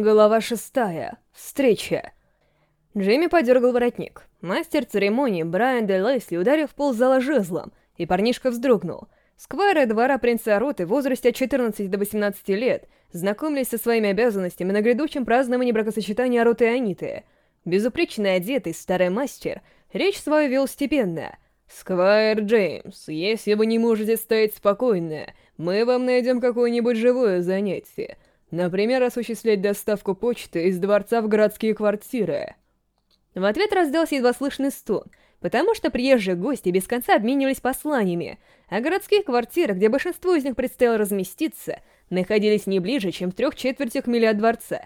Глава шестая. Встреча. Джимми подергал воротник. Мастер церемонии Брайан де ударил в пол зала жезлом, и парнишка вздрогнул. Сквайры двора принца Роты в возрасте от 14 до 18 лет знакомились со своими обязанностями на грядущем праздновании бракосочетания Роты и Аниты. Безупречно одетый старый мастер речь свою вел степенно. «Сквайр Джеймс, если вы не можете стоять спокойно, мы вам найдем какое-нибудь живое занятие» Например, осуществлять доставку почты из дворца в городские квартиры. В ответ раздался едва слышный стон, потому что приезжие гости без конца обменивались посланиями, а городские квартиры, где большинство из них предстояло разместиться, находились не ближе, чем в трех четвертях мили от дворца.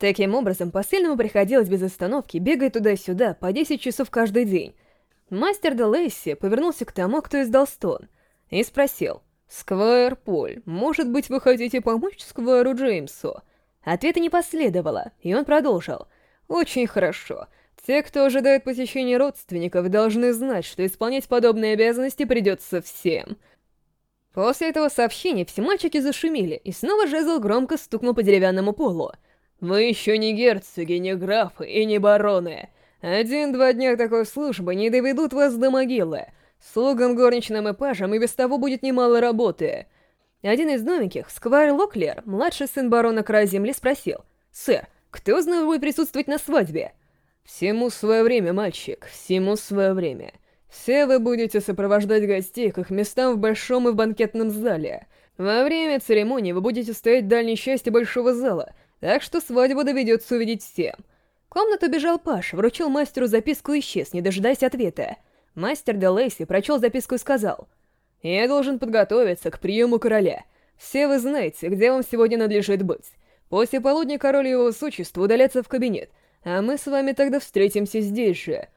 Таким образом, посыльному приходилось без остановки бегать туда-сюда по 10 часов каждый день. Мастер де Лесси повернулся к тому, кто издал стон, и спросил — «Сквайр Поль, может быть, вы хотите помочь Сквайру Джеймсу?» Ответа не последовало, и он продолжил. «Очень хорошо. Те, кто ожидает посещения родственников, должны знать, что исполнять подобные обязанности придется всем». После этого сообщения все мальчики зашумели, и снова жезл громко стукнул по деревянному полу. «Вы еще не герцоги, не графы и не Слугам горничным и пажам и без того будет немало работы. Один из новеньких, Сквайр Локлер, младший сын барона Края Земли, спросил. «Сэр, кто из нас будет присутствовать на свадьбе?» «Всему свое время, мальчик, всему свое время. Все вы будете сопровождать гостей к их местам в большом и в банкетном зале. Во время церемонии вы будете стоять в дальней части большого зала, так что свадьбу доведется увидеть всем». В комнату бежал Паш, вручил мастеру записку и исчез, не дожидаясь ответа. Мастер Делейси прочел записку и сказал, «Я должен подготовиться к приему короля. Все вы знаете, где вам сегодня надлежит быть. После полудня король и его существо удалятся в кабинет, а мы с вами тогда встретимся здесь же.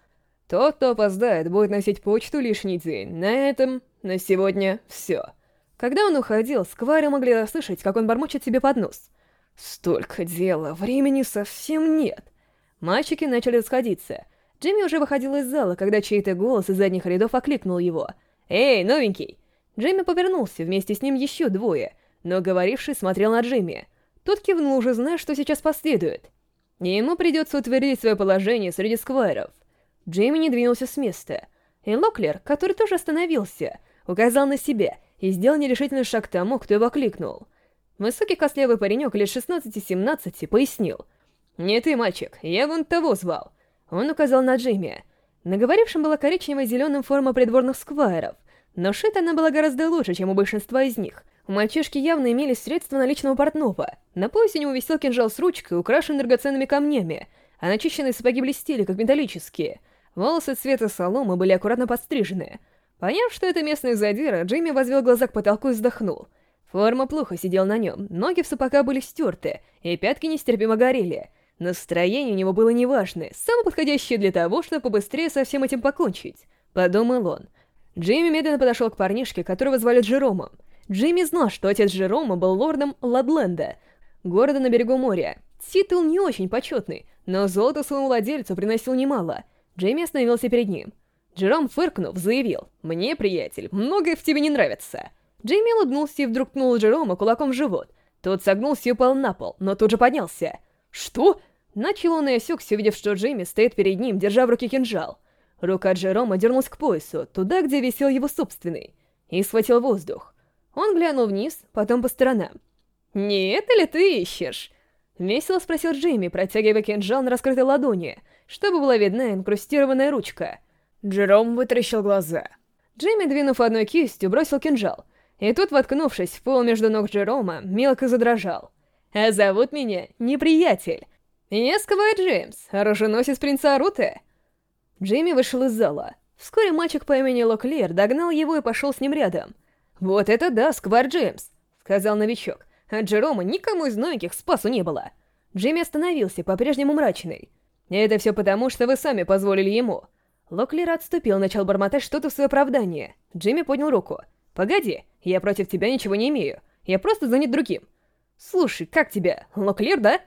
Тот, кто опоздает, будет носить почту лишний день. На этом на сегодня все». Когда он уходил, Сквайры могли расслышать, как он бормочет себе под нос. «Столько дела, времени совсем нет». Мальчики начали расходиться. Джимми уже выходил из зала, когда чей-то голос из задних рядов окликнул его. «Эй, новенький!» Джимми повернулся, вместе с ним еще двое, но говоривший смотрел на Джимми. Тот кивнул, уже зная, что сейчас последует. И ему придется утвердить свое положение среди сквайров. Джимми не двинулся с места. И Локлер, который тоже остановился, указал на себя и сделал нерешительный шаг тому, кто его окликнул. Высокий костлявый паренек лет 16-17 пояснил. «Не ты, мальчик, я вон того звал». Он указал на Джимми. Наговорившим была коричнево-зеленым форма придворных сквайров, но шита она была гораздо лучше, чем у большинства из них. Мальчишки явно имели средства наличного портного. На поясе у него висел кинжал с ручкой, украшенный драгоценными камнями, а начищенные сапоги блестели, как металлические. Волосы цвета соломы были аккуратно подстрижены. Поняв, что это местная задира, Джимми возвел глаза к потолку и вздохнул. Форма плохо сидела на нем, ноги в сапога были стерты, и пятки нестерпимо горели — Настроение у него было неважное, самое подходящее для того, чтобы побыстрее со всем этим покончить, подумал он. Джимми медленно подошел к парнишке, которого звали Джеромом. Джимми знал, что отец Джерома был лордом Ладленда, города на берегу моря. Титул не очень почетный, но золото своему владельцу приносил немало. Джимми остановился перед ним. Джером, фыркнув, заявил, «Мне, приятель, многое в тебе не нравится». Джимми улыбнулся и вдруг пнул Джерома кулаком в живот. Тот согнулся и упал на пол, но тут же поднялся. «Что? Начал он и осекся, увидев, что Джимми стоит перед ним, держа в руке кинжал. Рука Джерома дернулась к поясу, туда, где висел его собственный, и схватил воздух. Он глянул вниз, потом по сторонам. «Не это ли ты ищешь?» Весело спросил Джимми, протягивая кинжал на раскрытой ладони, чтобы была видна инкрустированная ручка. Джером вытаращил глаза. Джимми, двинув одной кистью, бросил кинжал, и тут, воткнувшись в пол между ног Джерома, мелко задрожал. «А зовут меня Неприятель!» «Есковая Джеймс, оруженосец принца Аруты!» Джейми вышел из зала. Вскоре мальчик по имени Локлир догнал его и пошел с ним рядом. «Вот это да, Сквайр Джеймс!» — сказал новичок. От а Джерома никому из новеньких спасу не было. Джейми остановился, по-прежнему мрачный. «Это все потому, что вы сами позволили ему». Локлир отступил, начал бормотать что-то в свое оправдание. Джимми поднял руку. «Погоди, я против тебя ничего не имею. Я просто занят другим». «Слушай, как тебя? Локлир, да?»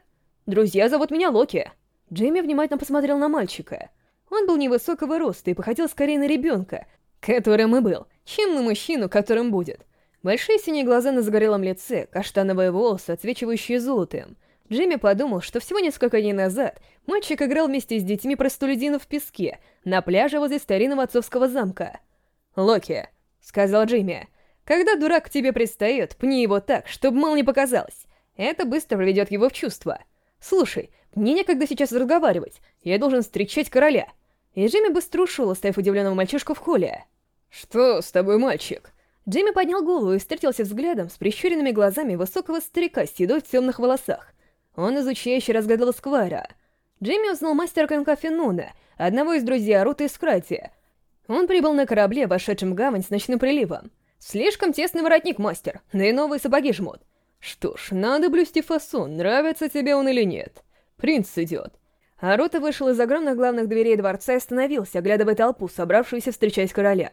Друзья зовут меня Локи». Джейми внимательно посмотрел на мальчика. Он был невысокого роста и походил скорее на ребенка, которым и был, чем на мужчину, которым будет. Большие синие глаза на загорелом лице, каштановые волосы, отсвечивающие золотым. Джимми подумал, что всего несколько дней назад мальчик играл вместе с детьми простолюдинов в песке на пляже возле старинного отцовского замка. «Локи», — сказал Джимми, — «когда дурак к тебе пристает, пни его так, чтобы мало не показалось. Это быстро приведет его в чувство». Слушай, мне некогда сейчас разговаривать. Я должен встречать короля. И Джимми быстро ушел, оставив удивленного мальчишку в холле. «Что с тобой, мальчик?» Джимми поднял голову и встретился взглядом с прищуренными глазами высокого старика с седой в темных волосах. Он изучающе разглядывал Сквайра. Джимми узнал мастера Конкафи Нуна, одного из друзей Арута из Кратия. Он прибыл на корабле, вошедшем в гавань с ночным приливом. «Слишком тесный воротник, мастер, да и новые сапоги жмут. Что ж, надо блюсти фасон, нравится тебе он или нет. Принц идет. Арута вышел из огромных главных дверей дворца и остановился, оглядывая толпу, собравшуюся встречать короля.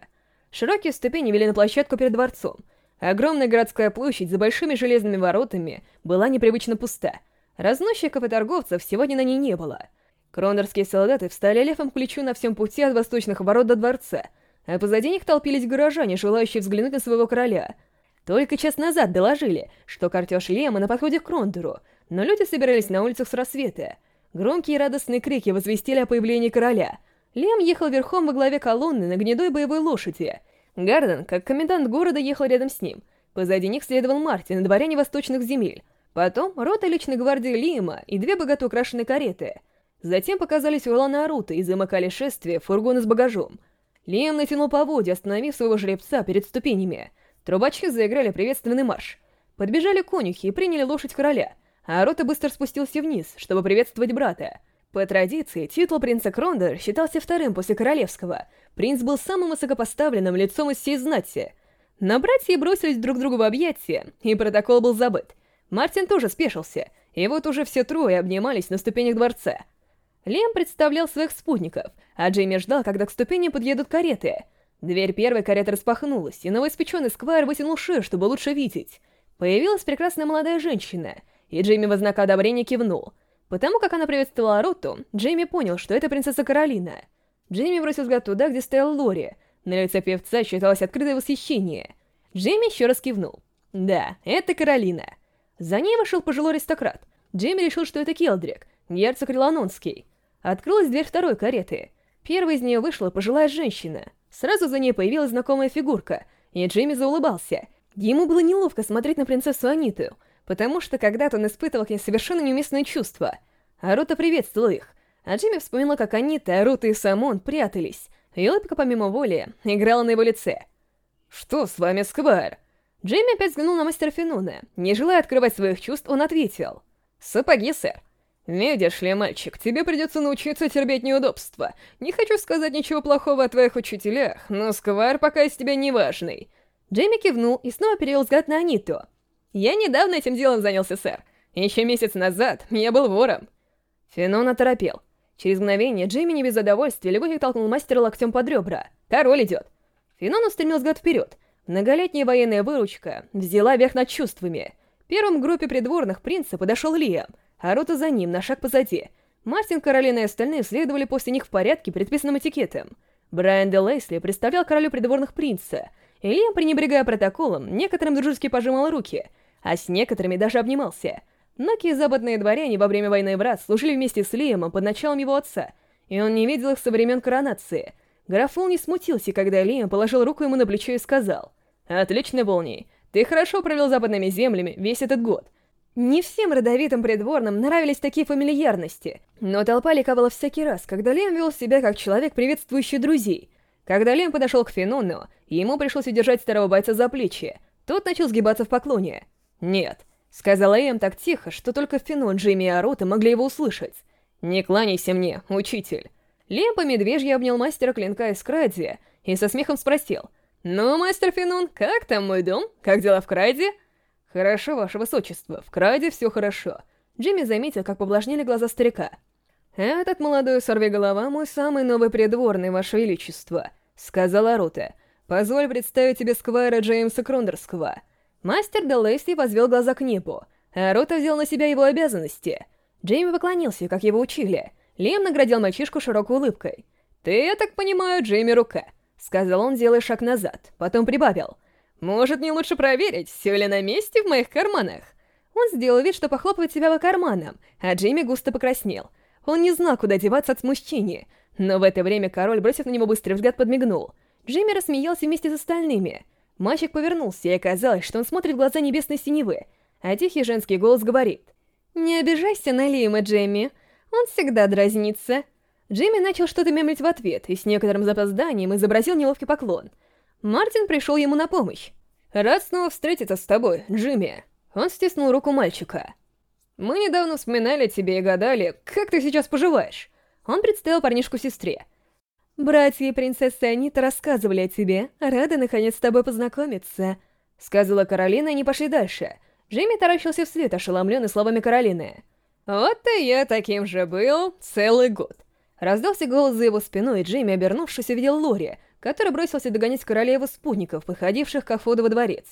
Широкие ступени вели на площадку перед дворцом. Огромная городская площадь за большими железными воротами была непривычно пуста. Разносчиков и торговцев сегодня на ней не было. Крондорские солдаты встали левым к плечу на всем пути от восточных ворот до дворца, а позади них толпились горожане, желающие взглянуть на своего короля — только час назад доложили, что картеж Лема на подходе к Крондеру, но люди собирались на улицах с рассвета. Громкие радостные крики возвестили о появлении короля. Лем ехал верхом во главе колонны на гнедой боевой лошади. Гарден, как комендант города, ехал рядом с ним. Позади них следовал Мартин, дворяне восточных земель. Потом рота личной гвардии Лима и две богато украшенные кареты. Затем показались Урлана Арута и замыкали шествие фургоны с багажом. Лем натянул поводья, остановив своего жеребца перед ступенями. Трубачки заиграли приветственный марш. Подбежали конюхи и приняли лошадь короля, а Рота быстро спустился вниз, чтобы приветствовать брата. По традиции, титул принца Крондер считался вторым после королевского. Принц был самым высокопоставленным лицом из всей знати. Но братья бросились друг другу в объятия, и протокол был забыт. Мартин тоже спешился, и вот уже все трое обнимались на ступенях дворца. Лем представлял своих спутников, а Джейми ждал, когда к ступени подъедут кареты — Дверь первой кареты распахнулась, и новоиспеченный Сквайр вытянул шею, чтобы лучше видеть. Появилась прекрасная молодая женщина, и Джейми во знак одобрения кивнул. Потому как она приветствовала Роту, Джейми понял, что это принцесса Каролина. Джейми бросил взгляд туда, где стоял Лори. На лице певца считалось открытое восхищение. Джейми еще раз кивнул. «Да, это Каролина». За ней вошел пожилой аристократ. Джейми решил, что это Келдрик, герцог Реланонский. Открылась дверь второй кареты. Первой из нее вышла пожилая женщина — Сразу за ней появилась знакомая фигурка, и Джимми заулыбался. Ему было неловко смотреть на принцессу Аниту, потому что когда-то он испытывал к ней совершенно неуместные чувства. Арута приветствовала их, а Джимми вспомнила, как Анита, Арута и Самон прятались, и улыбка помимо воли играла на его лице. «Что с вами, Сквайр?» Джимми опять взглянул на мастера Фенуна. Не желая открывать своих чувств, он ответил. «Сапоги, сэр. «Видишь ли, мальчик, тебе придется научиться терпеть неудобства. Не хочу сказать ничего плохого о твоих учителях, но Сквайр пока из тебя не важный». Джейми кивнул и снова перевел взгляд на Аниту. «Я недавно этим делом занялся, сэр. Еще месяц назад я был вором». Фенон оторопел. Через мгновение Джейми не без удовольствия легонько толкнул мастера локтем под ребра. «Король идет!» Фенон устремил взгляд вперед. Многолетняя военная выручка взяла верх над чувствами. Первым к группе придворных принца подошел Лиам — Харуто за ним, на шаг позади. Мартин, Каролина и остальные следовали после них в порядке, предписанном этикетом. Брайан де Лейсли представлял королю придворных принца. Илья, пренебрегая протоколом, некоторым дружески пожимал руки, а с некоторыми даже обнимался. Ноки западные дворяне во время войны брат служили вместе с Лиемом под началом его отца, и он не видел их со времен коронации. Графул не смутился, когда Лием положил руку ему на плечо и сказал, «Отлично, Волний, ты хорошо провел западными землями весь этот год, не всем родовитым придворным нравились такие фамильярности, но толпа ликовала всякий раз, когда Лем вел себя как человек, приветствующий друзей. Когда Лем подошел к Фенону, ему пришлось удержать старого бойца за плечи. Тот начал сгибаться в поклоне. «Нет», — сказала Лем так тихо, что только Фенон, Джимми и Арота могли его услышать. «Не кланяйся мне, учитель». Лем по медвежье обнял мастера клинка из Кради и со смехом спросил. «Ну, мастер Фенон, как там мой дом? Как дела в Краде?» «Хорошо, ваше высочество, в краде все хорошо». Джимми заметил, как поблажнели глаза старика. «А «Этот молодой сорвиголова мой самый новый придворный, ваше величество», — сказала Рута. «Позволь представить тебе сквайра Джеймса Крондерского». Мастер де Лейси возвел глаза к небу, а Рута взял на себя его обязанности. Джейми поклонился, как его учили. Лем наградил мальчишку широкой улыбкой. «Ты, я так понимаю, Джейми Рука», — сказал он, делая шаг назад, потом прибавил — может, мне лучше проверить, все ли на месте в моих карманах? Он сделал вид, что похлопывает себя по карманам, а Джимми густо покраснел. Он не знал, куда деваться от смущения, но в это время король, бросив на него быстрый взгляд, подмигнул. Джимми рассмеялся вместе с остальными. Мальчик повернулся, и оказалось, что он смотрит в глаза небесной синевы, а тихий женский голос говорит. «Не обижайся на Лима, Джимми. Он всегда дразнится». Джимми начал что-то мямлить в ответ и с некоторым запозданием изобразил неловкий поклон — Мартин пришел ему на помощь. Рад снова встретиться с тобой, Джимми. Он стиснул руку мальчика. Мы недавно вспоминали тебе и гадали, как ты сейчас поживаешь. Он представил парнишку сестре. «Братья и принцесса Анита рассказывали о тебе. Рада, наконец, с тобой познакомиться», — сказала Каролина, и они пошли дальше. Джимми таращился вслед, ошеломленный словами Каролины. «Вот-то я таким же был целый год». Раздался голос за его спиной, и Джимми, обернувшись, увидел Лори — который бросился догонять королеву спутников, выходивших ко Афоду во дворец.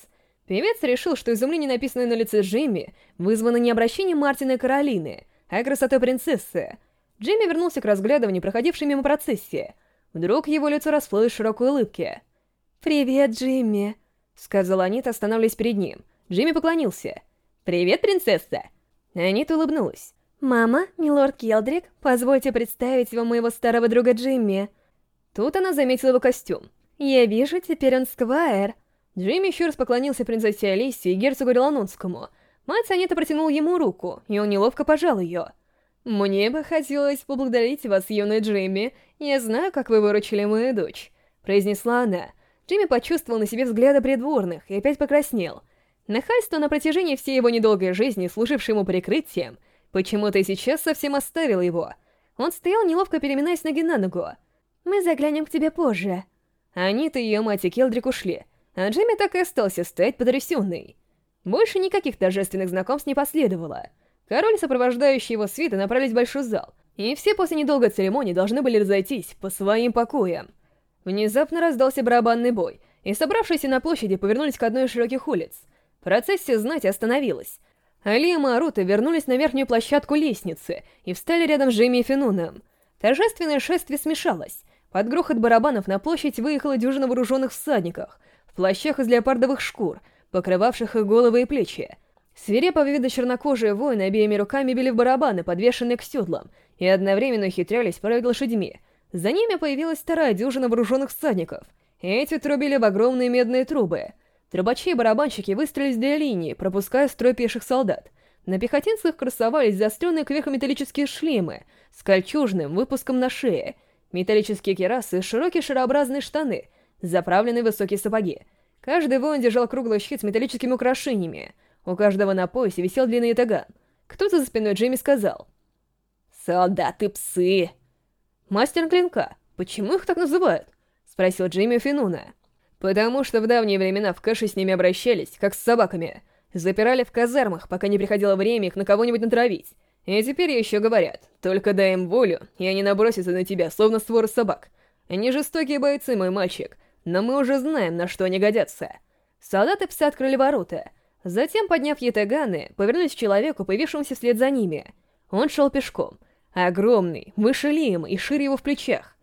Певец решил, что изумление, написанное на лице Джимми, вызвано не обращением Мартина и Каролины, а красотой принцессы. Джимми вернулся к разглядыванию проходившей мимо процессии. Вдруг его лицо расплылось в широкой улыбки. «Привет, Джимми!» — сказала Анита, останавливаясь перед ним. Джимми поклонился. «Привет, принцесса!» Анита улыбнулась. «Мама, милорд Келдрик, позвольте представить вам моего старого друга Джимми!» Тут она заметила его костюм. «Я вижу, теперь он сквайр». Джимми еще раз поклонился принцессе Алисе и герцогу Реланонскому. Мать Анита протянула ему руку, и он неловко пожал ее. «Мне бы хотелось поблагодарить вас, юный Джимми. Я знаю, как вы выручили мою дочь», — произнесла она. Джимми почувствовал на себе взгляды придворных и опять покраснел. Нахальство на протяжении всей его недолгой жизни, служившее ему прикрытием, почему-то сейчас совсем оставило его. Он стоял, неловко переминаясь ноги на ногу. Мы заглянем к тебе позже. Они-то ее мать и Келдрик ушли, а Джимми так и остался стоять потрясенный. Больше никаких торжественных знакомств не последовало. Король, сопровождающий его свиты, направились в большой зал, и все после недолгой церемонии должны были разойтись по своим покоям. Внезапно раздался барабанный бой, и собравшиеся на площади повернулись к одной из широких улиц. Процессия знать остановилась. Али и Марута вернулись на верхнюю площадку лестницы и встали рядом с Джимми и Финуном. Торжественное шествие смешалось, под грохот барабанов на площадь выехала дюжина вооруженных всадников, в плащах из леопардовых шкур, покрывавших их головы и плечи. Свирепо вида чернокожие воины обеими руками били в барабаны, подвешенные к седлам, и одновременно ухитрялись править лошадьми. За ними появилась вторая дюжина вооруженных всадников. Эти трубили в огромные медные трубы. Трубачи и барабанщики выстроились для линии, пропуская строй пеших солдат. На пехотинцах красовались заостренные кверху металлические шлемы с кольчужным выпуском на шее — металлические керасы, широкие шарообразные штаны, заправленные высокие сапоги. Каждый воин держал круглый щит с металлическими украшениями. У каждого на поясе висел длинный таган. Кто-то за спиной Джимми сказал. «Солдаты-псы!» «Мастер клинка, почему их так называют?» — спросил Джимми Финуна. «Потому что в давние времена в кэше с ними обращались, как с собаками. Запирали в казармах, пока не приходило время их на кого-нибудь натравить. И теперь еще говорят, только дай им волю, и они набросятся на тебя, словно створ собак. Они жестокие бойцы, мой мальчик, но мы уже знаем, на что они годятся. Солдаты пса открыли ворота. Затем, подняв ятаганы, повернулись к человеку, повешившемуся вслед за ними. Он шел пешком. Огромный, выше Лием и шире его в плечах.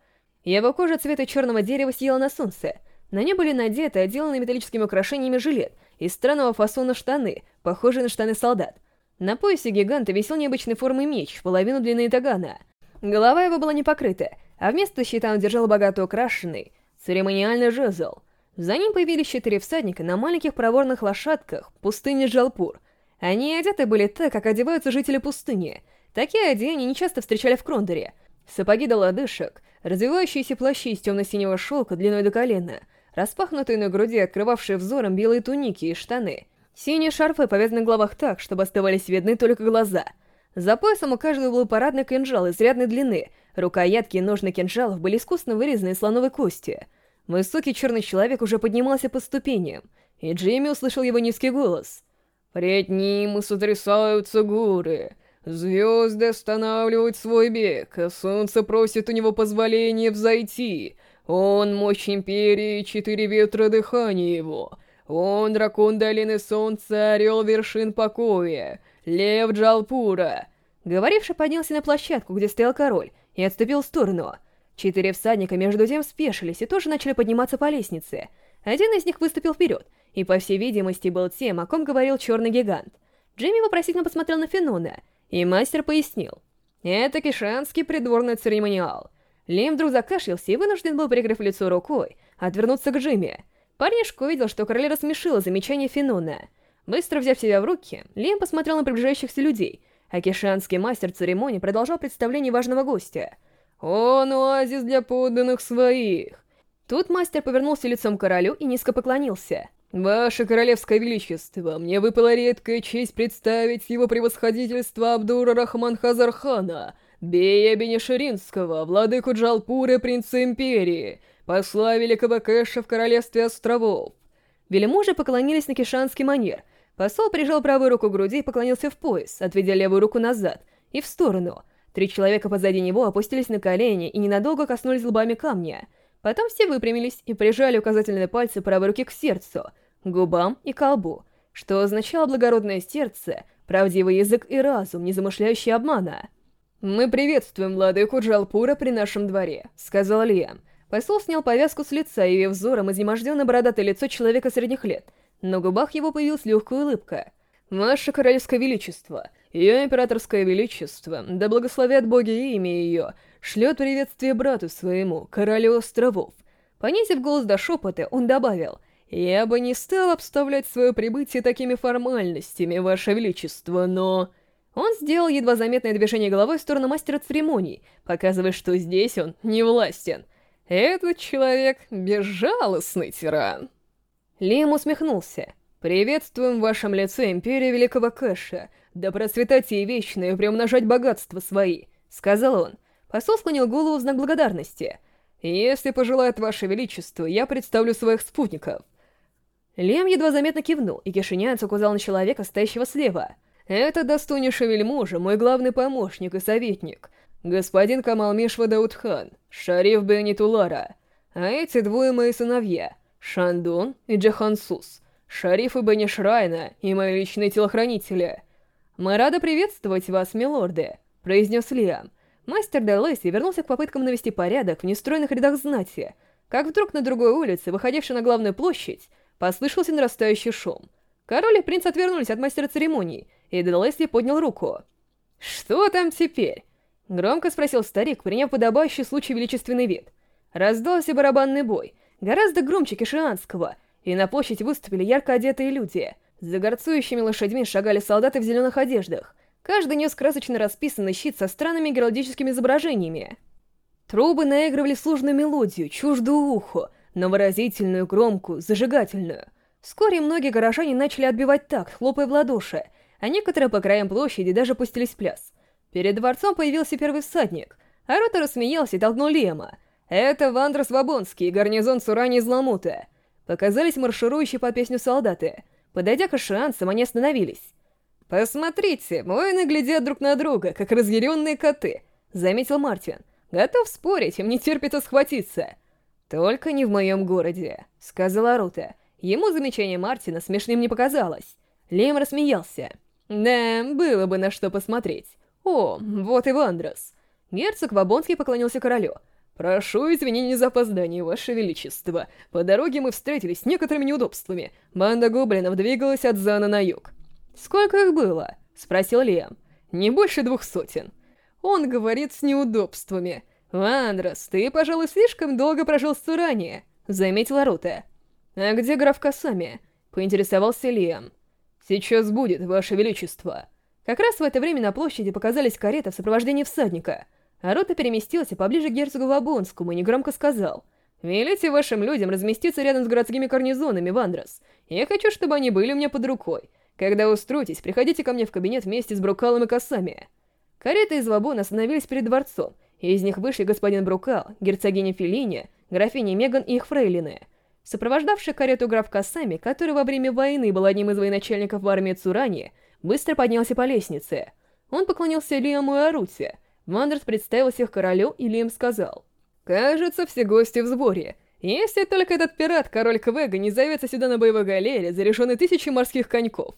Его кожа цвета черного дерева съела на солнце. На ней были надеты отделанные металлическими украшениями жилет и странного фасона штаны, похожие на штаны солдат — на поясе гиганта висел необычной формы меч в половину длины тагана. Голова его была не покрыта, а вместо щита он держал богато украшенный, церемониальный жезл. За ним появились четыре всадника на маленьких проворных лошадках пустыни жалпур. Они одеты были так, как одеваются жители пустыни. Такие одеяния нечасто встречали в Крондоре. Сапоги до лодыжек, развивающиеся плащи из темно-синего шелка длиной до колена, распахнутые на груди, открывавшие взором белые туники и штаны — Синие шарфы повязаны на головах так, чтобы оставались видны только глаза. За поясом у каждого был парадный кинжал изрядной длины, рукоятки и ножны кинжалов были искусно вырезаны из слоновой кости. Высокий черный человек уже поднимался по ступеням, и Джимми услышал его низкий голос. «Пред ним сотрясаются горы, звезды останавливают свой бег, а солнце просит у него позволения взойти. Он — мощь Империи, четыре ветра дыхания его». Он дракон долины солнца, орел вершин покоя, лев Джалпура. Говоривший поднялся на площадку, где стоял король, и отступил в сторону. Четыре всадника между тем спешились и тоже начали подниматься по лестнице. Один из них выступил вперед, и, по всей видимости, был тем, о ком говорил черный гигант. Джимми вопросительно посмотрел на Фенона, и мастер пояснил. «Это кишанский придворный церемониал». Лим вдруг закашлялся и вынужден был, прикрыв лицо рукой, отвернуться к Джимми. Парнишка увидел, что королева смешила замечание Фенуна. Быстро взяв себя в руки, Лем посмотрел на приближающихся людей, а кишанский мастер церемонии продолжал представление важного гостя. «Он оазис для подданных своих!» Тут мастер повернулся лицом к королю и низко поклонился. «Ваше Королевское Величество, мне выпала редкая честь представить его превосходительство Абдура Рахман Хазархана, Бея Бенеширинского, владыку Джалпуры, принца Империи, посла великого Кэша в королевстве островов». Велиможи поклонились на кишанский манер. Посол прижал правую руку к груди и поклонился в пояс, отведя левую руку назад и в сторону. Три человека позади него опустились на колени и ненадолго коснулись лбами камня. Потом все выпрямились и прижали указательные пальцы правой руки к сердцу, губам и колбу, что означало благородное сердце, правдивый язык и разум, не замышляющий обмана. «Мы приветствуем Ладу и при нашем дворе», — сказал Лиам. Посол снял повязку с лица, и взором изнеможденно бородатое лицо человека средних лет. На губах его появилась легкая улыбка. «Ваше Королевское Величество, ее Императорское Величество, да благословят боги имя ее, шлет приветствие брату своему, королю островов». Понизив голос до шепота, он добавил, «Я бы не стал обставлять свое прибытие такими формальностями, Ваше Величество, но...» Он сделал едва заметное движение головой в сторону мастера церемоний, показывая, что здесь он не властен — «Этот человек — безжалостный тиран!» Лим усмехнулся. «Приветствуем в вашем лице Империю Великого Кэша. Да процветать ей вечно и приумножать богатства свои», — сказал он. Посол склонил голову в знак благодарности. «Если пожелает ваше величество, я представлю своих спутников». Лем едва заметно кивнул, и кишинянец указал на человека, стоящего слева. «Это достойнейший вельможа, мой главный помощник и советник господин Камал Мишва Шариф Бенитулара, а эти двое мои сыновья, Шандун и Джахансус, Сус, Шариф и Бенни Шрайна и мои личные телохранители. Мы рады приветствовать вас, милорды, произнес Лиам. Мастер Делэйси вернулся к попыткам навести порядок в нестройных рядах знати, как вдруг на другой улице, выходившей на главную площадь, послышался нарастающий шум. Король и принц отвернулись от мастера церемоний, и Делэйси поднял руку. «Что там теперь?» Громко спросил старик, приняв подобающий случай величественный вид. Раздался барабанный бой, гораздо громче кишианского, и на площадь выступили ярко одетые люди. За горцующими лошадьми шагали солдаты в зеленых одеждах. Каждый нес красочно расписанный щит со странными геральдическими изображениями. Трубы наигрывали сложную мелодию, чуждую уху, но выразительную, громкую, зажигательную. Вскоре многие горожане начали отбивать такт, хлопая в ладоши, а некоторые по краям площади даже пустились в пляс — Перед дворцом появился первый всадник. Аратор рассмеялся и толкнул Лема. «Это Вандрос Вабонский, гарнизон Сурани из Ламута». Показались марширующие под песню солдаты. Подойдя к Ашианцам, они остановились. «Посмотрите, воины глядят друг на друга, как разъяренные коты», — заметил Мартин. «Готов спорить, им не терпится схватиться». «Только не в моем городе», — сказала Арута. Ему замечание Мартина смешным не показалось. Лем рассмеялся. «Да, было бы на что посмотреть». «О, вот и Вандрас. Андрес!» Герцог Вабонский поклонился королю. «Прошу извинений за опоздание, Ваше Величество. По дороге мы встретились с некоторыми неудобствами. Банда гоблинов двигалась от Зана на юг». «Сколько их было?» — спросил Лиам. «Не больше двух сотен». Он говорит с неудобствами. Вандрас, ты, пожалуй, слишком долго прожил в Суране», — заметила Рута. «А где граф Касами?» — поинтересовался Лиам. «Сейчас будет, Ваше Величество», как раз в это время на площади показались кареты в сопровождении всадника. А Арота переместился поближе к герцогу Лабонскому и негромко сказал. «Велите вашим людям разместиться рядом с городскими гарнизонами, Вандрос. Я хочу, чтобы они были у меня под рукой. Когда устроитесь, приходите ко мне в кабинет вместе с Брукалом и Касами». Кареты из Лабона остановились перед дворцом, и из них вышли господин Брукал, герцогиня Феллини, графиня Меган и их фрейлины. Сопровождавший карету граф Касами, который во время войны был одним из военачальников в армии Цурани, быстро поднялся по лестнице. Он поклонился Лиаму и Аруте. Мандерс представил всех королю, и Лиам сказал. «Кажется, все гости в сборе. Если только этот пират, король Квега, не зовется сюда на боевой галере, зарешенный тысячей морских коньков».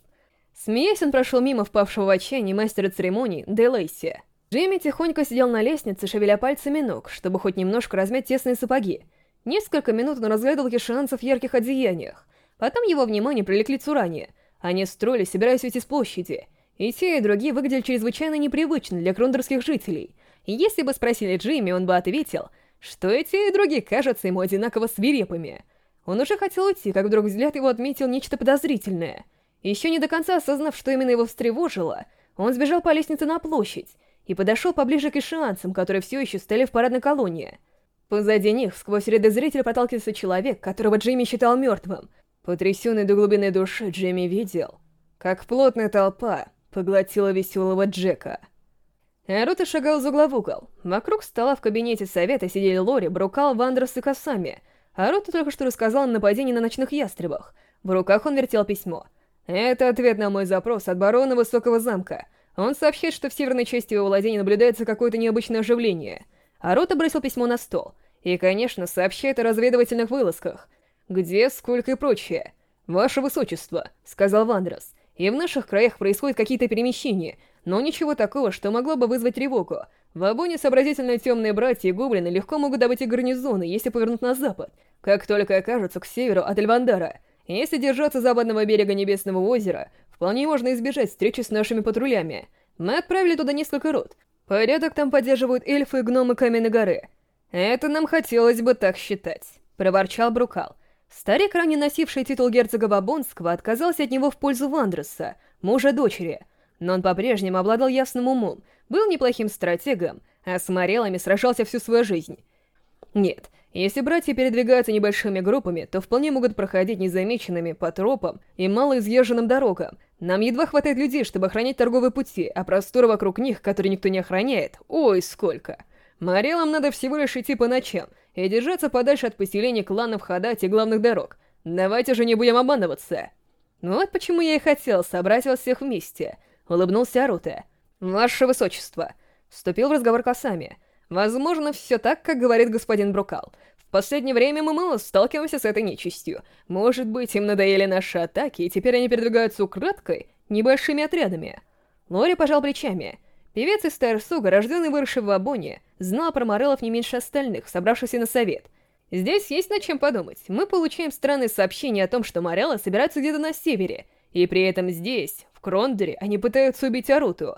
Смеясь, он прошел мимо впавшего в отчаяние мастера церемоний Делейси. Джимми тихонько сидел на лестнице, шевеля пальцами ног, чтобы хоть немножко размять тесные сапоги. Несколько минут он разглядывал кишианцев в ярких одеяниях. Потом его внимание привлекли цурания — они строили, собираясь уйти с площади. И те, и другие выглядели чрезвычайно непривычно для Крундерских жителей. И если бы спросили Джимми, он бы ответил, что эти и другие кажутся ему одинаково свирепыми. Он уже хотел уйти, как вдруг взгляд его отметил нечто подозрительное. Еще не до конца осознав, что именно его встревожило, он сбежал по лестнице на площадь и подошел поближе к ишианцам, которые все еще стояли в парадной колонии. Позади них, сквозь ряды зрителей, проталкивался человек, которого Джимми считал мертвым — Потрясенный до глубины души Джейми видел, как плотная толпа поглотила веселого Джека. Наруто шагал из угла в угол. Вокруг стола в кабинете совета сидели Лори, Брукал, Вандерс и Касами. Наруто только что рассказал о нападении на ночных ястребах. В руках он вертел письмо. Это ответ на мой запрос от барона Высокого замка. Он сообщает, что в северной части его владения наблюдается какое-то необычное оживление. Наруто бросил письмо на стол. И, конечно, сообщает о разведывательных вылазках — где сколько и прочее. Ваше Высочество, — сказал Вандрос, — и в наших краях происходят какие-то перемещения, но ничего такого, что могло бы вызвать тревогу. В Абоне сообразительные темные братья и гоблины легко могут добыть и гарнизоны, если повернуть на запад, как только окажутся к северу от Эльвандара. Если держаться западного берега Небесного озера, вполне можно избежать встречи с нашими патрулями. Мы отправили туда несколько рот. Порядок там поддерживают эльфы и гномы Каменной горы. Это нам хотелось бы так считать, проворчал Брукал. Старик, ранее носивший титул герцога Бабонского, отказался от него в пользу Вандреса, мужа дочери. Но он по-прежнему обладал ясным умом, был неплохим стратегом, а с Морелами сражался всю свою жизнь. Нет, если братья передвигаются небольшими группами, то вполне могут проходить незамеченными по тропам и малоизъезженным дорогам. Нам едва хватает людей, чтобы охранять торговые пути, а простора вокруг них, которые никто не охраняет, ой, сколько. Морелам надо всего лишь идти по ночам — и держаться подальше от поселения кланов Хадати и главных дорог. Давайте же не будем обманываться. Вот почему я и хотел собрать вас всех вместе, улыбнулся Аруте. Ваше высочество, вступил в разговор косами. Возможно, все так, как говорит господин Брукал. В последнее время мы мало сталкиваемся с этой нечистью. Может быть, им надоели наши атаки, и теперь они передвигаются украдкой, небольшими отрядами. Лори пожал плечами. Певец из Старсуга, рожденный выросший в Абоне, Знала про Морелов не меньше остальных, собравшихся на совет. Здесь есть над чем подумать. Мы получаем странные сообщения о том, что Морелы собираются где-то на севере, и при этом здесь, в Крондере, они пытаются убить Аруту.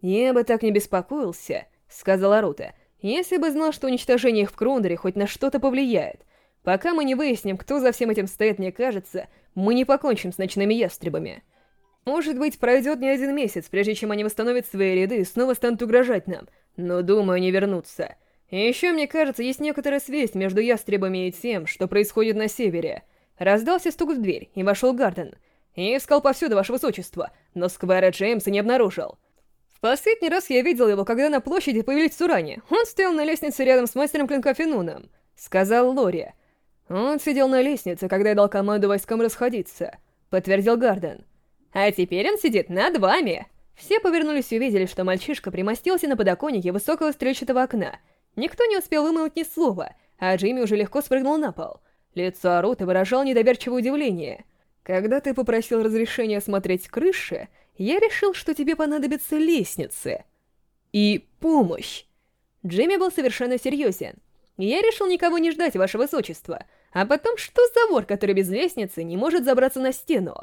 «Я бы так не беспокоился», — сказала Арута, «если бы знал, что уничтожение их в Крондере хоть на что-то повлияет. Пока мы не выясним, кто за всем этим стоит, мне кажется, мы не покончим с ночными ястребами». Может быть, пройдет не один месяц, прежде чем они восстановят свои ряды и снова станут угрожать нам — но думаю, не вернуться. И еще, мне кажется, есть некоторая связь между ястребами и тем, что происходит на севере. Раздался стук в дверь, и вошел Гарден. И искал повсюду, ваше высочество, но Сквайра Джеймса не обнаружил. В последний раз я видел его, когда на площади появились Сурани. Он стоял на лестнице рядом с мастером клинка Финуном. Сказал Лори. Он сидел на лестнице, когда я дал команду войскам расходиться. Подтвердил Гарден. А теперь он сидит над вами. Все повернулись и увидели, что мальчишка примостился на подоконнике высокого стрельчатого окна. Никто не успел вымолвить ни слова, а Джимми уже легко спрыгнул на пол. Лицо Аруты выражало недоверчивое удивление. «Когда ты попросил разрешения смотреть крыши, я решил, что тебе понадобятся лестницы. И помощь!» Джимми был совершенно серьезен. «Я решил никого не ждать, ваше высочество. А потом, что за вор, который без лестницы не может забраться на стену?»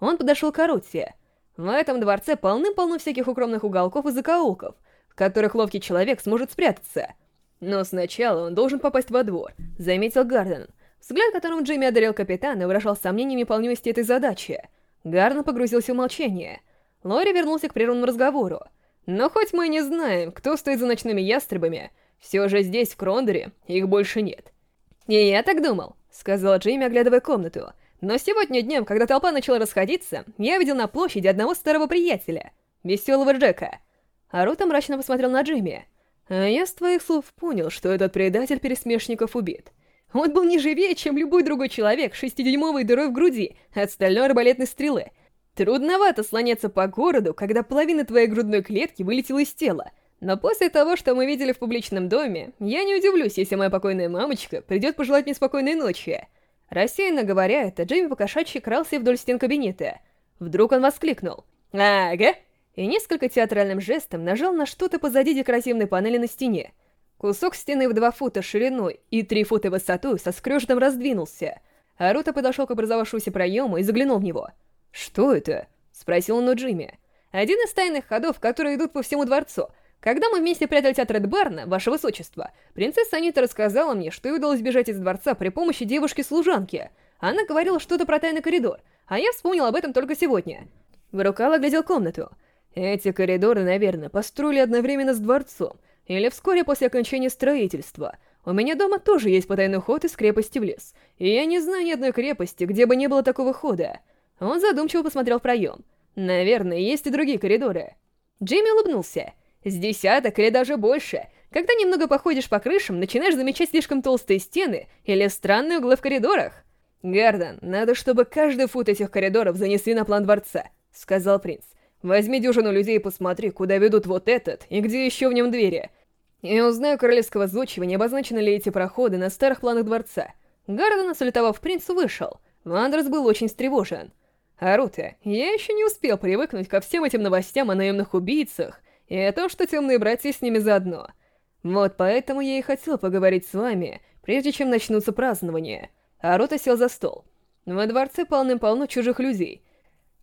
Он подошел к Аруте. В этом дворце полны-полно всяких укромных уголков и закоулков, в которых ловкий человек сможет спрятаться. Но сначала он должен попасть во двор, заметил Гарден. Взгляд, которым Джимми одарил капитана, выражал сомнениями полнёсти этой задачи. Гарден погрузился в молчание. Лори вернулся к прерванному разговору. «Но хоть мы и не знаем, кто стоит за ночными ястребами, все же здесь, в Крондоре, их больше нет». «И я так думал», — сказал Джимми, оглядывая комнату. Но сегодня днем, когда толпа начала расходиться, я видел на площади одного старого приятеля, веселого Джека. Арута мрачно посмотрел на Джимми. А я с твоих слов понял, что этот предатель пересмешников убит. Он был не живее, чем любой другой человек с шестидюймовой дырой в груди от стальной арбалетной стрелы. Трудновато слоняться по городу, когда половина твоей грудной клетки вылетела из тела. Но после того, что мы видели в публичном доме, я не удивлюсь, если моя покойная мамочка придет пожелать мне спокойной ночи. Рассеянно говоря это, Джейми покошачьи крался вдоль стен кабинета. Вдруг он воскликнул. «Ага!» И несколько театральным жестом нажал на что-то позади декоративной панели на стене. Кусок стены в два фута шириной и три фута высотой со скрежетом раздвинулся. Арута подошел к образовавшемуся проему и заглянул в него. «Что это?» — спросил он у Джимми. «Один из тайных ходов, которые идут по всему дворцу — когда мы вместе прятались от Ред Берна, ваше высочество, принцесса Анита рассказала мне, что ей удалось бежать из дворца при помощи девушки-служанки. Она говорила что-то про тайный коридор, а я вспомнил об этом только сегодня. Вырукал оглядел комнату. Эти коридоры, наверное, построили одновременно с дворцом, или вскоре после окончания строительства. У меня дома тоже есть потайный ход из крепости в лес, и я не знаю ни одной крепости, где бы не было такого хода. Он задумчиво посмотрел в проем. Наверное, есть и другие коридоры. Джимми улыбнулся. С десяток или даже больше. Когда немного походишь по крышам, начинаешь замечать слишком толстые стены или странные углы в коридорах. «Гардон, надо, чтобы каждый фут этих коридоров занесли на план дворца», — сказал принц. «Возьми дюжину людей и посмотри, куда ведут вот этот и где еще в нем двери. Я узнаю королевского звучивания, обозначены ли эти проходы на старых планах дворца». Гардон, слетовав принцу, вышел. Вандерс был очень встревожен. «Арута, я еще не успел привыкнуть ко всем этим новостям о наемных убийцах и то, что темные братья с ними заодно. Вот поэтому я и хотел поговорить с вами, прежде чем начнутся празднования. А сел за стол. Во дворце полным-полно чужих людей.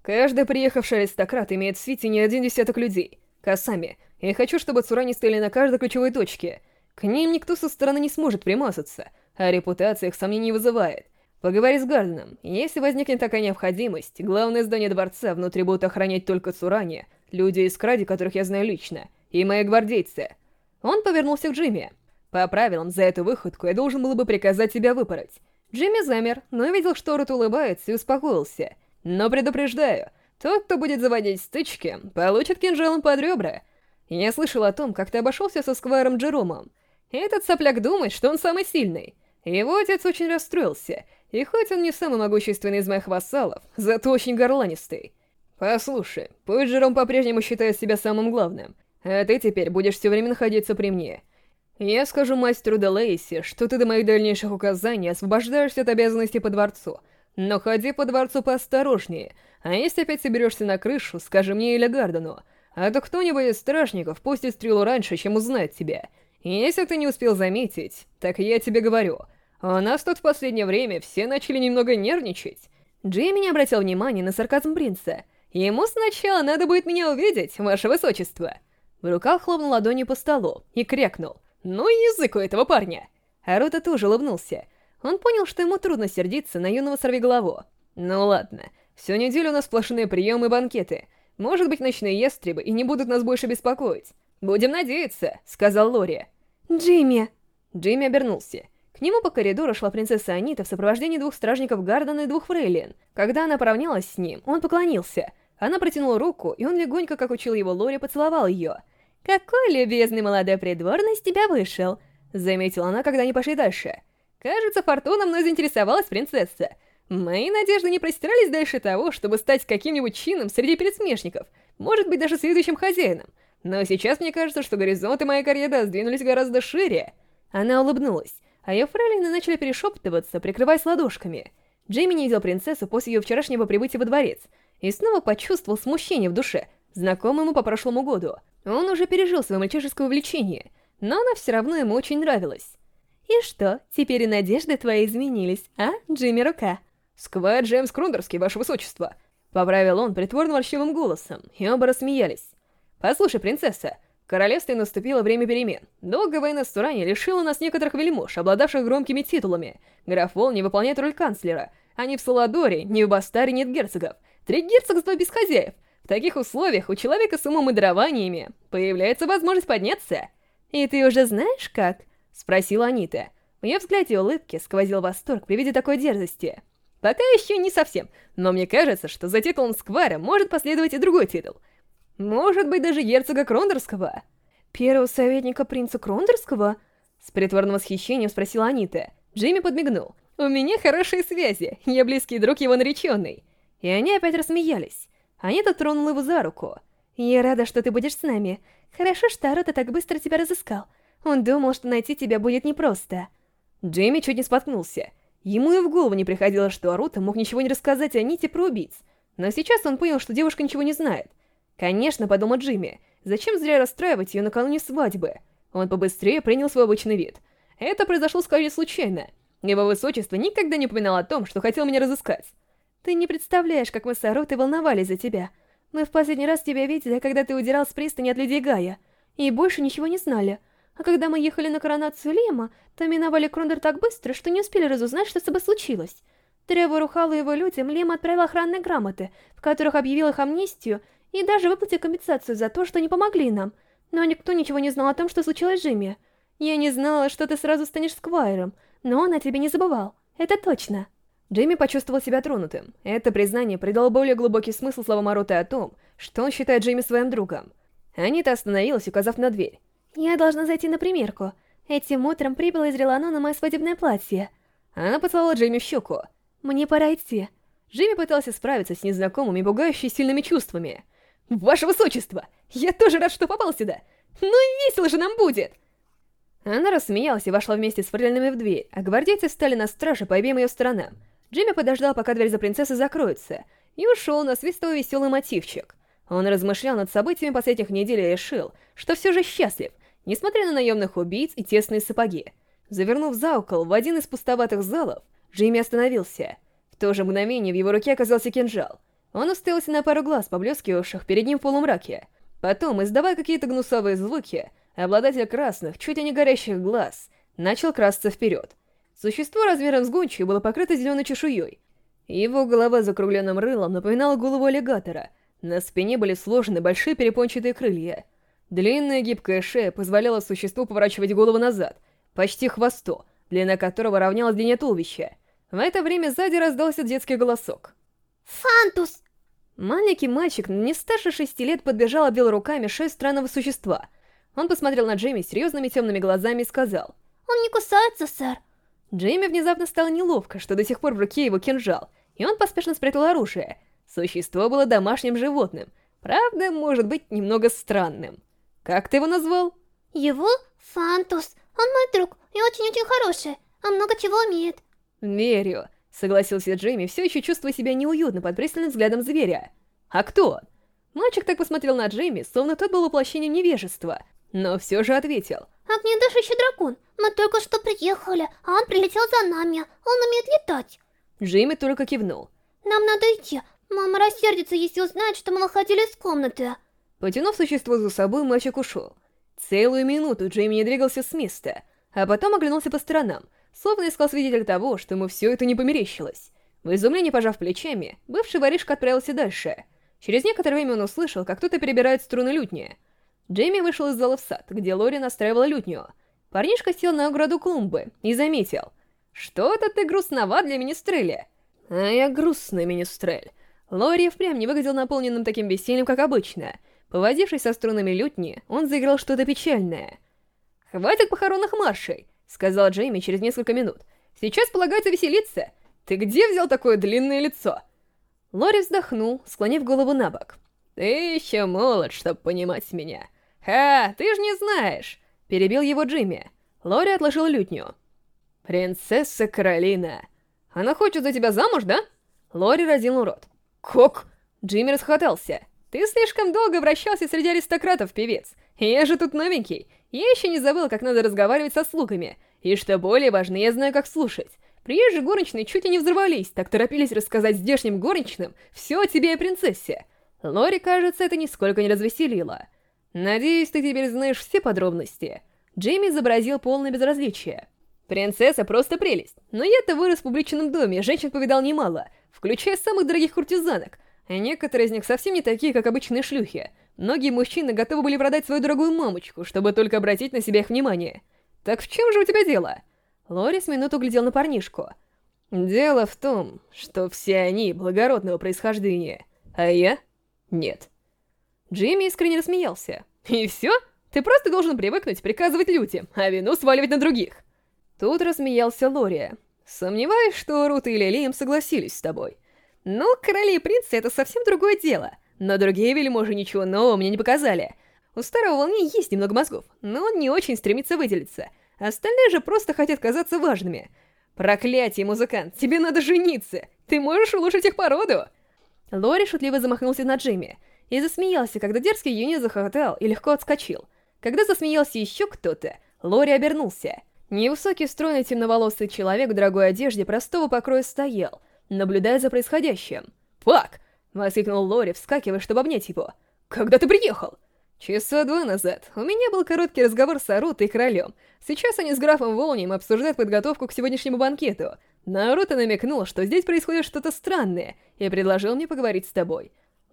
Каждый приехавший аристократ имеет в свите не один десяток людей. Косами. Я хочу, чтобы цурани стояли на каждой ключевой точке. К ним никто со стороны не сможет примазаться, а репутация их сомнений вызывает. Поговори с Гарденом. Если возникнет такая необходимость, главное здание дворца внутри будут охранять только Цурани, Люди из Кради, которых я знаю лично, и мои гвардейцы. Он повернулся к Джимми. По правилам, за эту выходку я должен был бы приказать тебя выпороть. Джимми замер, но видел, что Рот улыбается и успокоился. Но предупреждаю, тот, кто будет заводить стычки, получит кинжалом под ребра. Я слышал о том, как ты обошелся со Сквайром Джеромом. Этот сопляк думает, что он самый сильный. Его отец очень расстроился, и хоть он не самый могущественный из моих вассалов, зато очень горланистый. Послушай, пусть по-прежнему считает себя самым главным, а ты теперь будешь все время находиться при мне. Я скажу мастеру Делейси, что ты до моих дальнейших указаний освобождаешься от обязанностей по дворцу, но ходи по дворцу поосторожнее, а если опять соберешься на крышу, скажи мне или Гардену, а то кто-нибудь из стражников пустит стрелу раньше, чем узнает тебя. И Если ты не успел заметить, так я тебе говорю, а у нас тут в последнее время все начали немного нервничать. Джейми не обратил внимания на сарказм принца — Ему сначала надо будет меня увидеть, ваше высочество!» В руках хлопнул ладонью по столу и крякнул. «Ну и язык у этого парня!» Арута тоже улыбнулся. Он понял, что ему трудно сердиться на юного сорвиголову. «Ну ладно, всю неделю у нас сплошные приемы и банкеты. Может быть, ночные ястребы и не будут нас больше беспокоить. Будем надеяться», — сказал Лори. «Джимми!» Джимми обернулся. К нему по коридору шла принцесса Анита в сопровождении двух стражников Гардена и двух фрейлин. Когда она поравнялась с ним, он поклонился — она протянула руку, и он легонько, как учил его Лори, поцеловал ее. «Какой любезный молодой придворный из тебя вышел!» Заметила она, когда они пошли дальше. «Кажется, Фортуна мной заинтересовалась принцесса. Мои надежды не простирались дальше того, чтобы стать каким-нибудь чином среди пересмешников, может быть, даже следующим хозяином. Но сейчас мне кажется, что горизонты моей карьеры сдвинулись гораздо шире». Она улыбнулась, а ее фрейлины начали перешептываться, прикрываясь ладошками. Джейми не видел принцессу после ее вчерашнего прибытия во дворец — и снова почувствовал смущение в душе, знакомому по прошлому году. Он уже пережил свое мальчишеское увлечение, но она все равно ему очень нравилась. «И что, теперь и надежды твои изменились, а, Джимми Рука?» «Сквайр Джеймс Крундерский, ваше высочество!» Поправил он притворно-ворщивым голосом, и оба рассмеялись. «Послушай, принцесса, в королевстве наступило время перемен. Долгая война с Турани лишила нас некоторых вельмож, обладавших громкими титулами. Граф Вол не выполняет роль канцлера, а ни в Саладоре, ни в Бастаре нет герцогов. Три герцогства без хозяев. В таких условиях у человека с умом и дарованиями появляется возможность подняться. «И ты уже знаешь, как?» — спросила Анита. В ее взгляде улыбки сквозил восторг при виде такой дерзости. «Пока еще не совсем, но мне кажется, что за титулом Сквара может последовать и другой титул. Может быть, даже герцога Крондорского». «Первого советника принца Крондорского?» С притворным восхищением спросила Анита. Джимми подмигнул. «У меня хорошие связи, я близкий друг его нареченный и они опять рассмеялись. Анита тронула его за руку. «Я рада, что ты будешь с нами. Хорошо, что Арута так быстро тебя разыскал. Он думал, что найти тебя будет непросто». Джейми чуть не споткнулся. Ему и в голову не приходило, что Арута мог ничего не рассказать о Ните про убийц. Но сейчас он понял, что девушка ничего не знает. Конечно, подумал Джимми, зачем зря расстраивать ее накануне свадьбы? Он побыстрее принял свой обычный вид. Это произошло скорее случайно. Его высочество никогда не упоминал о том, что хотел меня разыскать. Ты не представляешь, как мы с Аротой волновались за тебя. Мы в последний раз тебя видели, когда ты удирал с пристани от людей Гая, и больше ничего не знали. А когда мы ехали на коронацию Лема, то миновали Крондер так быстро, что не успели разузнать, что с тобой случилось. Тревор Ухал и его людям Лема отправил охранные грамоты, в которых объявил их амнистию и даже выплатил компенсацию за то, что не помогли нам. Но никто ничего не знал о том, что случилось с Джимми. Я не знала, что ты сразу станешь сквайром, но он о тебе не забывал. Это точно. Джейми почувствовал себя тронутым. Это признание придало более глубокий смысл словам Аруты о том, что он считает Джейми своим другом. Анита остановилась, указав на дверь. «Я должна зайти на примерку. Этим утром прибыла из на мое свадебное платье». Она поцеловала Джейми в щеку. «Мне пора идти». Джейми пытался справиться с незнакомыми, пугающими сильными чувствами. «Ваше высочество! Я тоже рад, что попал сюда! Ну и весело же нам будет!» Она рассмеялась и вошла вместе с фрейлинами в дверь, а гвардейцы встали на страже по обеим ее сторонам. Джимми подождал, пока дверь за принцессой закроется, и ушел, на насвистывая веселый мотивчик. Он размышлял над событиями последних недель и решил, что все же счастлив, несмотря на наемных убийц и тесные сапоги. Завернув за угол в один из пустоватых залов, Джимми остановился. В то же мгновение в его руке оказался кинжал. Он уставился на пару глаз, поблескивавших перед ним в полумраке. Потом, издавая какие-то гнусовые звуки, обладатель красных, чуть ли не горящих глаз, начал красться вперед. Существо размером с гончую было покрыто зеленой чешуей. Его голова с закругленным рылом напоминала голову аллигатора. На спине были сложены большие перепончатые крылья. Длинная гибкая шея позволяла существу поворачивать голову назад, почти хвосту, длина которого равнялась длине туловища. В это время сзади раздался детский голосок. «Фантус!» Маленький мальчик, не старше шести лет, подбежал, обвел руками шею странного существа. Он посмотрел на Джейми серьезными темными глазами и сказал. «Он не кусается, сэр. Джейми внезапно стало неловко, что до сих пор в руке его кинжал, и он поспешно спрятал оружие. Существо было домашним животным, правда, может быть, немного странным. Как ты его назвал? Его? Фантус. Он мой друг и очень-очень хороший, а много чего умеет. Верю. Согласился Джейми, все еще чувствуя себя неуютно под пристальным взглядом зверя. А кто Мальчик так посмотрел на Джейми, словно тот был воплощением невежества, но все же ответил. «Огнедышащий дракон. Мы только что приехали, а он прилетел за нами. Он умеет летать. Джейми только кивнул. Нам надо идти. Мама рассердится, если узнает, что мы выходили из комнаты. Потянув существо за собой, мальчик ушел. Целую минуту Джейми не двигался с места, а потом оглянулся по сторонам, словно искал свидетель того, что ему все это не померещилось. В изумлении пожав плечами, бывший воришка отправился дальше. Через некоторое время он услышал, как кто-то перебирает струны лютни. Джейми вышел из зала в сад, где Лори настраивала лютню — Парнишка сел на ограду клумбы и заметил. «Что-то ты грустнова для министреля». «А я грустный министрель». Лори впрямь не выглядел наполненным таким весельем, как обычно. Повозившись со струнами лютни, он заиграл что-то печальное. «Хватит похоронных маршей», — сказал Джейми через несколько минут. «Сейчас полагается веселиться. Ты где взял такое длинное лицо?» Лори вздохнул, склонив голову на бок. «Ты еще молод, чтоб понимать меня. Ха, ты ж не знаешь перебил его Джимми. Лори отложил лютню. «Принцесса Каролина! Она хочет за тебя замуж, да?» Лори разинул рот. Кок. Джимми расхватался. «Ты слишком долго вращался среди аристократов, певец. Я же тут новенький. Я еще не забыл, как надо разговаривать со слугами. И что более важно, я знаю, как слушать. Приезжие горничные чуть и не взорвались, так торопились рассказать здешним горничным все о тебе и принцессе. Лори, кажется, это нисколько не развеселило. «Надеюсь, ты теперь знаешь все подробности». Джейми изобразил полное безразличие. «Принцесса просто прелесть, но я-то вырос в публичном доме, женщин повидал немало, включая самых дорогих куртизанок, а некоторые из них совсем не такие, как обычные шлюхи. Многие мужчины готовы были продать свою дорогую мамочку, чтобы только обратить на себя их внимание. Так в чем же у тебя дело?» Лорис минуту глядел на парнишку. «Дело в том, что все они благородного происхождения, а я — нет». Джимми искренне рассмеялся. «И все? Ты просто должен привыкнуть приказывать людям, а вину сваливать на других!» Тут рассмеялся Лория. «Сомневаюсь, что Рут и Лилием согласились с тобой. Ну, короли и принцы — это совсем другое дело, но другие вельможи ничего нового мне не показали. У старого волни есть немного мозгов, но он не очень стремится выделиться. Остальные же просто хотят казаться важными. Проклятие, музыкант, тебе надо жениться! Ты можешь улучшить их породу!» Лори шутливо замахнулся на Джимми — и засмеялся, когда дерзкий юни захохотал и легко отскочил. Когда засмеялся еще кто-то, Лори обернулся. Невысокий, стройный, темноволосый человек в дорогой одежде простого покроя стоял, наблюдая за происходящим. «Пак!» — воскликнул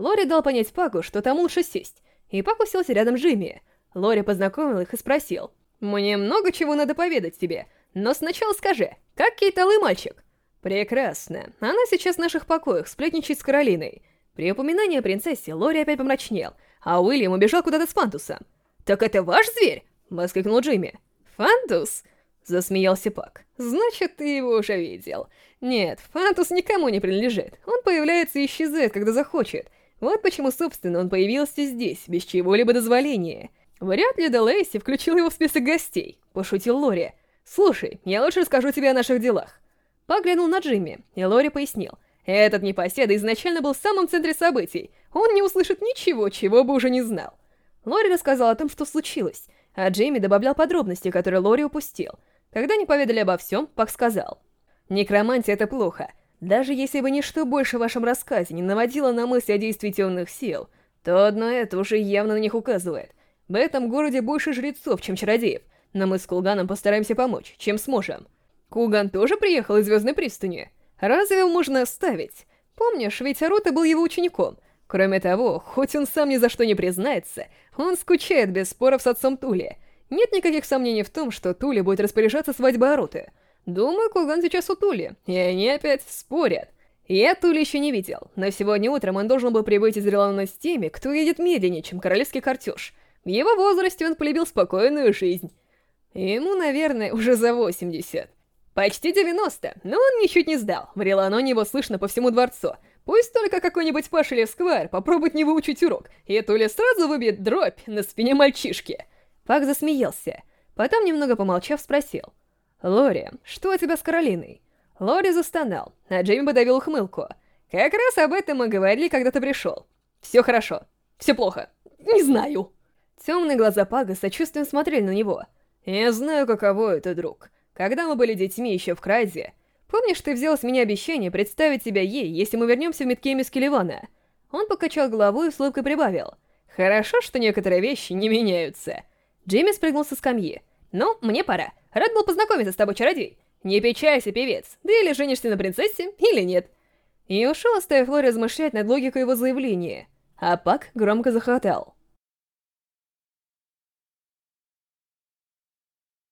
Лори дал понять Паку, что тому лучше сесть, и Пак уселся рядом с Джимми. Лори познакомил их и спросил. «Мне много чего надо поведать тебе, но сначала скажи, как Кейталы мальчик?» «Прекрасно. Она сейчас в наших покоях сплетничает с Каролиной». При упоминании о принцессе Лори опять помрачнел, а Уильям убежал куда-то с Фантусом. «Так это ваш зверь?» — воскликнул Джимми. «Фантус?» — засмеялся Пак. «Значит, ты его уже видел. Нет, Фантус никому не принадлежит. Он появляется и исчезает, когда захочет. Вот почему, собственно, он появился здесь, без чьего-либо дозволения. Вряд ли Делейси включил его в список гостей, пошутил Лори. «Слушай, я лучше расскажу тебе о наших делах». Поглянул на Джимми, и Лори пояснил. Этот непоседа изначально был в самом центре событий. Он не услышит ничего, чего бы уже не знал. Лори рассказал о том, что случилось, а Джимми добавлял подробности, которые Лори упустил. Когда они поведали обо всем, Пак сказал. «Некромантия — это плохо. Даже если бы ничто больше в вашем рассказе не наводило на мысль о действии темных сил, то одно это уже явно на них указывает. В этом городе больше жрецов, чем чародеев, но мы с Кулганом постараемся помочь, чем сможем. Куган тоже приехал из Звездной пристани? Разве его можно оставить? Помнишь, ведь Арута был его учеником. Кроме того, хоть он сам ни за что не признается, он скучает без споров с отцом Тули. Нет никаких сомнений в том, что Тули будет распоряжаться свадьбой Аруты. Думаю, Кулган сейчас утули, и они опять спорят. Я Тули еще не видел, но сегодня утром он должен был прибыть из Ирлана с теми, кто едет медленнее, чем королевский картеж. В его возрасте он полюбил спокойную жизнь. Ему, наверное, уже за 80. Почти 90, но он ничуть не сдал. В Риланоне его слышно по всему дворцу. Пусть только какой-нибудь Паша или Сквайр попробует не выучить урок, и Тули сразу выбьет дробь на спине мальчишки. Пак засмеялся. Потом, немного помолчав, спросил — Лори, что у тебя с Каролиной?» Лори застонал, а Джейми подавил хмылку. «Как раз об этом мы говорили, когда ты пришел. Все хорошо. Все плохо. Не знаю». Темные глаза Пага сочувствием смотрели на него. «Я знаю, каково это, друг. Когда мы были детьми еще в Крайзе, помнишь, ты взял с меня обещание представить тебя ей, если мы вернемся в Миткемис Келливана?» Он покачал головой и с улыбкой прибавил. «Хорошо, что некоторые вещи не меняются». Джейми спрыгнул со скамьи. «Ну, мне пора. Рад был познакомиться с тобой, чародей. Не печайся, певец. Да или женишься на принцессе, или нет. И ушел, оставив Лори размышлять над логикой его заявления. А Пак громко захохотал.